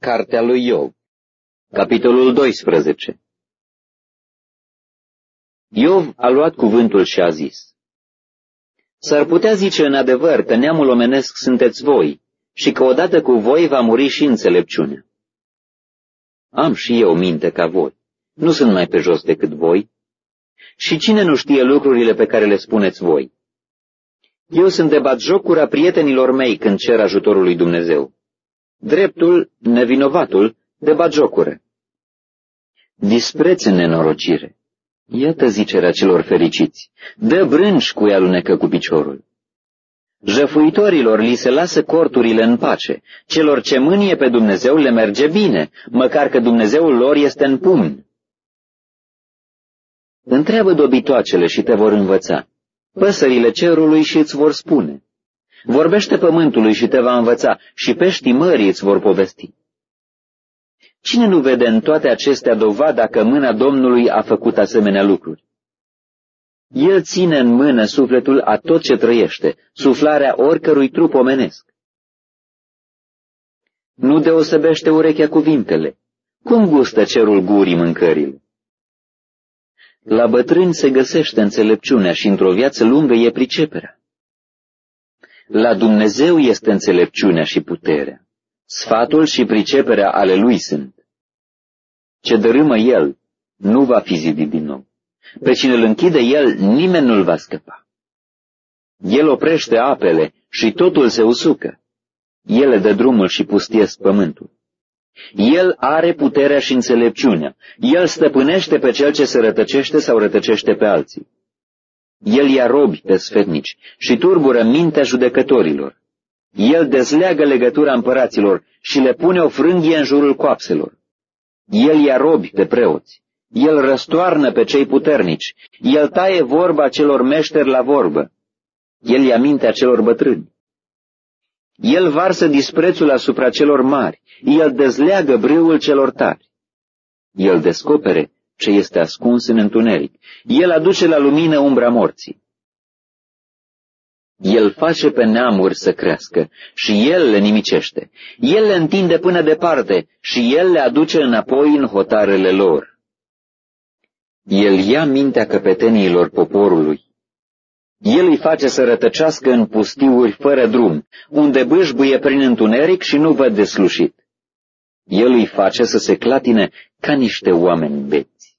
Cartea lui Iov Capitolul 12 Iov a luat cuvântul și a zis, S-ar putea zice în adevăr că neamul omenesc sunteți voi și că odată cu voi va muri și înțelepciunea. Am și eu minte ca voi, nu sunt mai pe jos decât voi. Și cine nu știe lucrurile pe care le spuneți voi? Eu sunt de jocura prietenilor mei când cer ajutorul lui Dumnezeu. Dreptul, nevinovatul, de jocură. Dispreț în nenorocire. Iată zicerea celor fericiți. Dă brânci cu ea lunecă cu piciorul. Jăfuitorilor li se lasă corturile în pace. Celor ce mânie pe Dumnezeu le merge bine, măcar că Dumnezeul lor este în pumn. Întreabă dobitoacele și te vor învăța. Păsările cerului și îți vor spune. Vorbește pământului și te va învăța și peștii mării îți vor povesti. Cine nu vede în toate acestea dovada că mâna Domnului a făcut asemenea lucruri? El ține în mână sufletul a tot ce trăiește, suflarea oricărui trup omenesc. Nu deosebește urechea cuvintele. Cum gustă cerul gurii mâncările? La bătrâni se găsește înțelepciunea și într-o viață lungă e priceperea. La Dumnezeu este înțelepciunea și puterea. Sfatul și priceperea ale lui sunt. Ce dărâmă el, nu va fi zidit din nou. Pe cine îl închide el, nimeni nu-l va scăpa. El oprește apele și totul se usucă. El dă drumul și pustiesc pământul. El are puterea și înțelepciunea. El stăpânește pe cel ce se rătăcește sau rătăcește pe alții. El ia robi pe sfetnici și turbură mintea judecătorilor. El dezleagă legătura împăraților și le pune o frânghie în jurul coapselor. El ia robi pe preoți. El răstoarnă pe cei puternici. El taie vorba celor meșteri la vorbă. El ia mintea celor bătrâni. El varsă disprețul asupra celor mari. El dezleagă brâul celor tari. El descopere ce este ascuns în întuneric. El aduce la lumină umbra morții. El face pe neamuri să crească și El le nimicește. El le întinde până departe și El le aduce înapoi în hotarele lor. El ia mintea căpeteniilor poporului. El îi face să rătăcească în pustiuri fără drum, unde bâșbuie prin întuneric și nu văd deslușit. El îi face să se clatine ca niște oameni beți.